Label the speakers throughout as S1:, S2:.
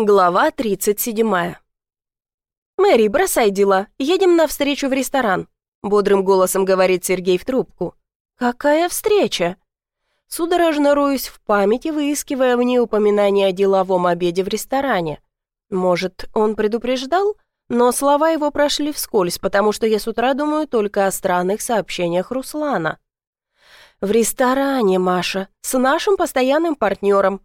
S1: Глава 37. «Мэри, бросай дела, едем навстречу в ресторан», — бодрым голосом говорит Сергей в трубку. «Какая встреча?» Судорожно роюсь в памяти, выискивая в ней упоминание о деловом обеде в ресторане. Может, он предупреждал? Но слова его прошли вскользь, потому что я с утра думаю только о странных сообщениях Руслана. «В ресторане, Маша, с нашим постоянным партнером,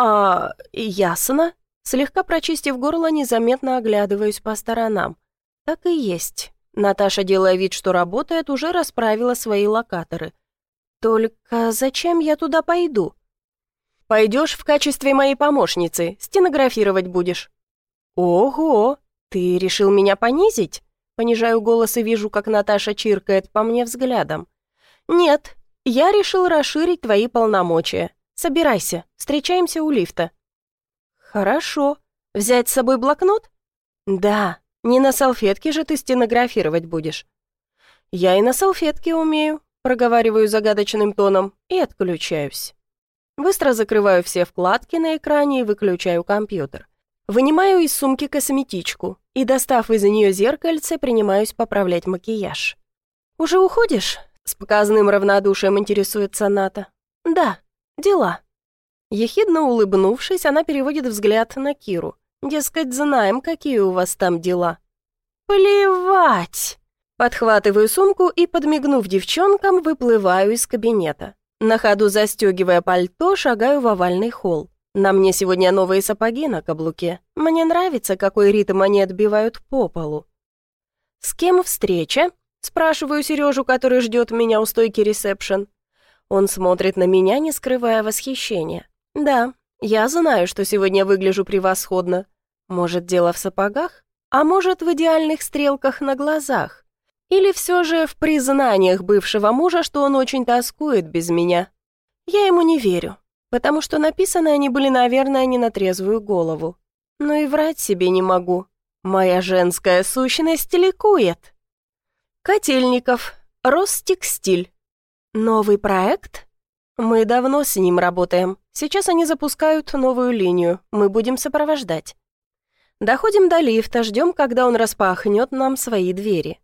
S1: «А, ясно». Слегка прочистив горло, незаметно оглядываюсь по сторонам. Так и есть. Наташа, делая вид, что работает, уже расправила свои локаторы. «Только зачем я туда пойду?» «Пойдешь в качестве моей помощницы, стенографировать будешь». «Ого, ты решил меня понизить?» Понижаю голос и вижу, как Наташа чиркает по мне взглядом. «Нет, я решил расширить твои полномочия. Собирайся, встречаемся у лифта». «Хорошо. Взять с собой блокнот?» «Да. Не на салфетке же ты стенографировать будешь». «Я и на салфетке умею», — проговариваю загадочным тоном и отключаюсь. Быстро закрываю все вкладки на экране и выключаю компьютер. Вынимаю из сумки косметичку и, достав из нее зеркальце, принимаюсь поправлять макияж. «Уже уходишь?» — с показанным равнодушием интересуется Ната. «Да», «Дела». Ехидно улыбнувшись, она переводит взгляд на Киру. Дескать, знаем, какие у вас там дела. «Плевать!» Подхватываю сумку и, подмигнув девчонкам, выплываю из кабинета. На ходу застегивая пальто, шагаю в овальный холл. На мне сегодня новые сапоги на каблуке. Мне нравится, какой ритм они отбивают по полу. «С кем встреча?» Спрашиваю Сережу, который ждет меня у стойки ресепшн. Он смотрит на меня, не скрывая восхищения. «Да, я знаю, что сегодня выгляжу превосходно. Может, дело в сапогах? А может, в идеальных стрелках на глазах? Или все же в признаниях бывшего мужа, что он очень тоскует без меня? Я ему не верю, потому что написаны они были, наверное, не на трезвую голову. Но и врать себе не могу. Моя женская сущность ликует. Котельников, Ростекстиль. «Новый проект?» «Мы давно с ним работаем. Сейчас они запускают новую линию. Мы будем сопровождать». Доходим до лифта, ждем, когда он распахнет нам свои двери.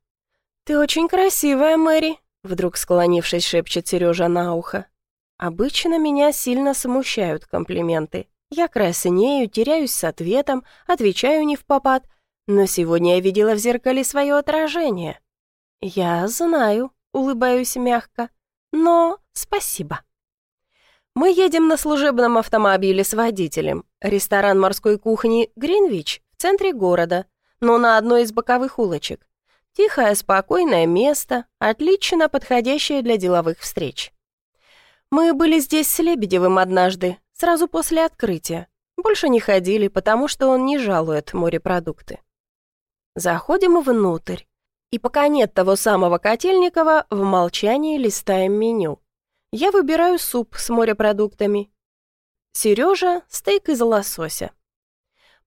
S1: «Ты очень красивая, Мэри», — вдруг склонившись, шепчет Сережа на ухо. «Обычно меня сильно смущают комплименты. Я краснею, теряюсь с ответом, отвечаю не в попад, но сегодня я видела в зеркале свое отражение». «Я знаю», — улыбаюсь мягко но спасибо. Мы едем на служебном автомобиле с водителем. Ресторан морской кухни «Гринвич» в центре города, но на одной из боковых улочек. Тихое, спокойное место, отлично подходящее для деловых встреч. Мы были здесь с Лебедевым однажды, сразу после открытия. Больше не ходили, потому что он не жалует морепродукты. Заходим внутрь. И пока нет того самого Котельникова, в молчании листаем меню. Я выбираю суп с морепродуктами. Сережа – стейк из лосося.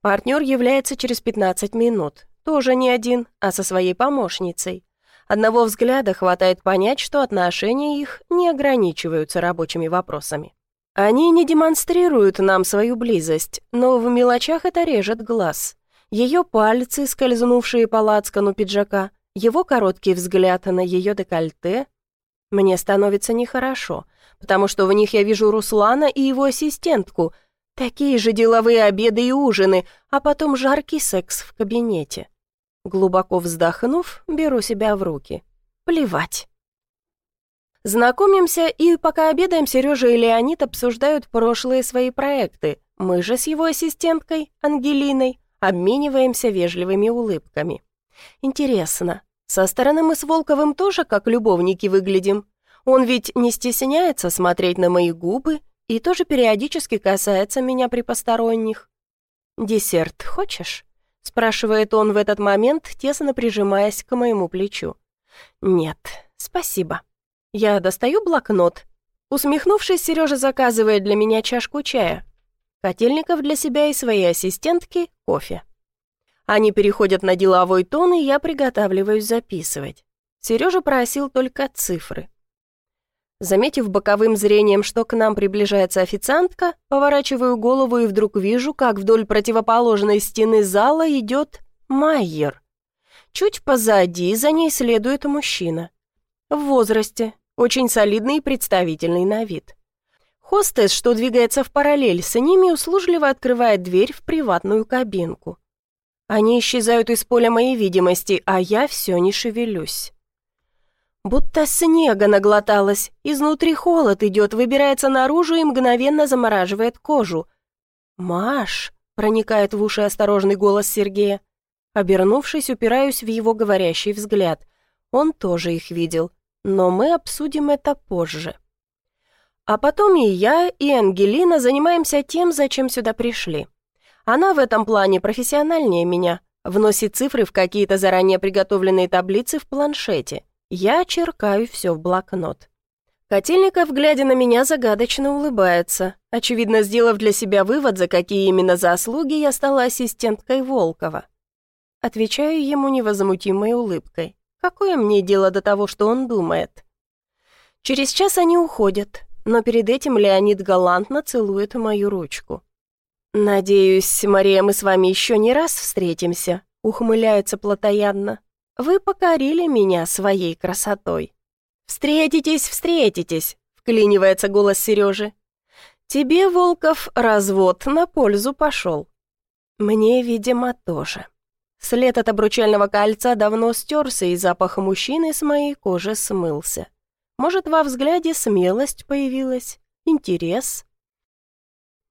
S1: Партнер является через 15 минут. Тоже не один, а со своей помощницей. Одного взгляда хватает понять, что отношения их не ограничиваются рабочими вопросами. Они не демонстрируют нам свою близость, но в мелочах это режет глаз. Ее пальцы, скользнувшие по лацкану пиджака, его короткий взгляд на ее декольте. Мне становится нехорошо, потому что в них я вижу Руслана и его ассистентку. Такие же деловые обеды и ужины, а потом жаркий секс в кабинете. Глубоко вздохнув, беру себя в руки. Плевать. Знакомимся, и пока обедаем, Сережа и Леонид обсуждают прошлые свои проекты. Мы же с его ассистенткой, Ангелиной, обмениваемся вежливыми улыбками. Интересно, со стороны мы с Волковым тоже как любовники выглядим. Он ведь не стесняется смотреть на мои губы и тоже периодически касается меня при посторонних. «Десерт хочешь?» — спрашивает он в этот момент, тесно прижимаясь к моему плечу. «Нет, спасибо. Я достаю блокнот». Усмехнувшись, Сережа заказывает для меня чашку чая. Котельников для себя и своей ассистентки — кофе. Они переходят на деловой тон, и я приготавливаюсь записывать. Сережа просил только цифры. Заметив боковым зрением, что к нам приближается официантка, поворачиваю голову и вдруг вижу, как вдоль противоположной стены зала идет Майер. Чуть позади за ней следует мужчина. В возрасте, очень солидный и представительный на вид. Хостес, что двигается в параллель с ними, услужливо открывает дверь в приватную кабинку. Они исчезают из поля моей видимости, а я все не шевелюсь. Будто снега наглоталась, изнутри холод идет, выбирается наружу и мгновенно замораживает кожу. «Маш!» — проникает в уши осторожный голос Сергея. Обернувшись, упираюсь в его говорящий взгляд. Он тоже их видел, но мы обсудим это позже. А потом и я, и Ангелина занимаемся тем, зачем сюда пришли. Она в этом плане профессиональнее меня, вносит цифры в какие-то заранее приготовленные таблицы в планшете. Я черкаю все в блокнот. Котельников, глядя на меня, загадочно улыбается, очевидно, сделав для себя вывод, за какие именно заслуги я стала ассистенткой Волкова. Отвечаю ему невозмутимой улыбкой. Какое мне дело до того, что он думает? Через час они уходят но перед этим Леонид галантно целует мою ручку. «Надеюсь, Мария, мы с вами еще не раз встретимся», — ухмыляется плотоядно. «Вы покорили меня своей красотой». «Встретитесь, встретитесь», — вклинивается голос Сережи. «Тебе, Волков, развод на пользу пошел». «Мне, видимо, тоже». След от обручального кольца давно стерся, и запах мужчины с моей кожи смылся. Может, во взгляде смелость появилась, интерес?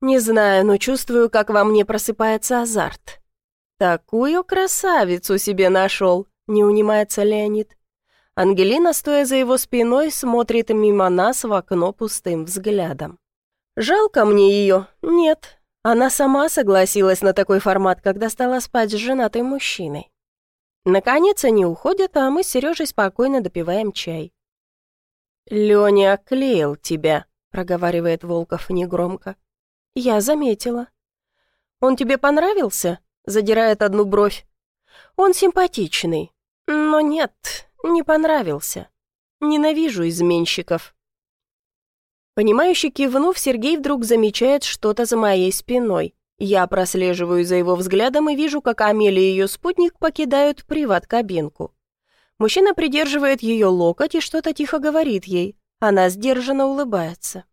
S1: Не знаю, но чувствую, как во мне просыпается азарт. Такую красавицу себе нашел, не унимается Леонид. Ангелина, стоя за его спиной, смотрит мимо нас в окно пустым взглядом. Жалко мне ее? Нет. Она сама согласилась на такой формат, когда стала спать с женатым мужчиной. Наконец они уходят, а мы с Сережей спокойно допиваем чай. «Леня оклеил тебя», — проговаривает Волков негромко. «Я заметила». «Он тебе понравился?» — задирает одну бровь. «Он симпатичный, но нет, не понравился. Ненавижу изменщиков». Понимающий кивнув, Сергей вдруг замечает что-то за моей спиной. Я прослеживаю за его взглядом и вижу, как Амелия и ее спутник покидают приват-кабинку. Мужчина придерживает ее локоть и что-то тихо говорит ей. Она сдержанно улыбается.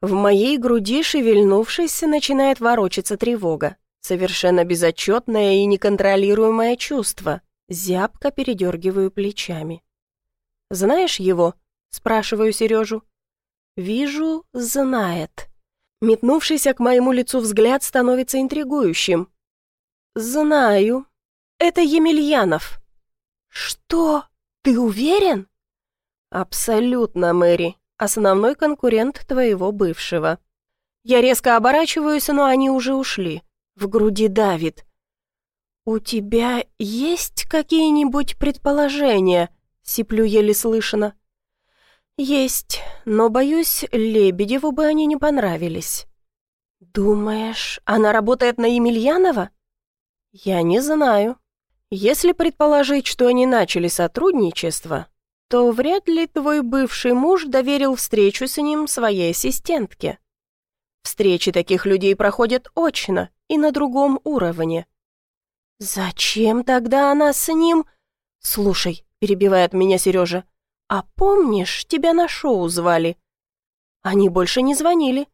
S1: В моей груди, шевельнувшись, начинает ворочаться тревога. Совершенно безотчетное и неконтролируемое чувство. Зябко передергиваю плечами. «Знаешь его?» — спрашиваю Сережу. «Вижу, знает». Метнувшийся к моему лицу взгляд становится интригующим. «Знаю. Это Емельянов». «Что? Ты уверен?» «Абсолютно, Мэри. Основной конкурент твоего бывшего». Я резко оборачиваюсь, но они уже ушли. В груди давит. «У тебя есть какие-нибудь предположения?» Сиплю еле слышно. «Есть, но, боюсь, Лебедеву бы они не понравились». «Думаешь, она работает на Емельянова?» «Я не знаю. Если предположить, что они начали сотрудничество, то вряд ли твой бывший муж доверил встречу с ним своей ассистентке. Встречи таких людей проходят очно и на другом уровне. «Зачем тогда она с ним?» «Слушай», — перебивает меня Сережа, «а помнишь, тебя на шоу звали?» Они больше не звонили.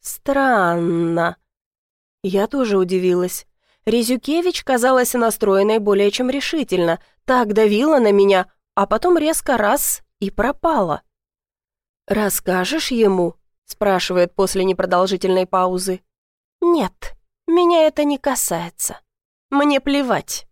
S1: «Странно». Я тоже удивилась. Резюкевич казалась настроенной более чем решительно, так давила на меня, а потом резко раз и пропала. «Расскажешь ему?» — спрашивает после непродолжительной паузы. «Нет, меня это не касается. Мне плевать».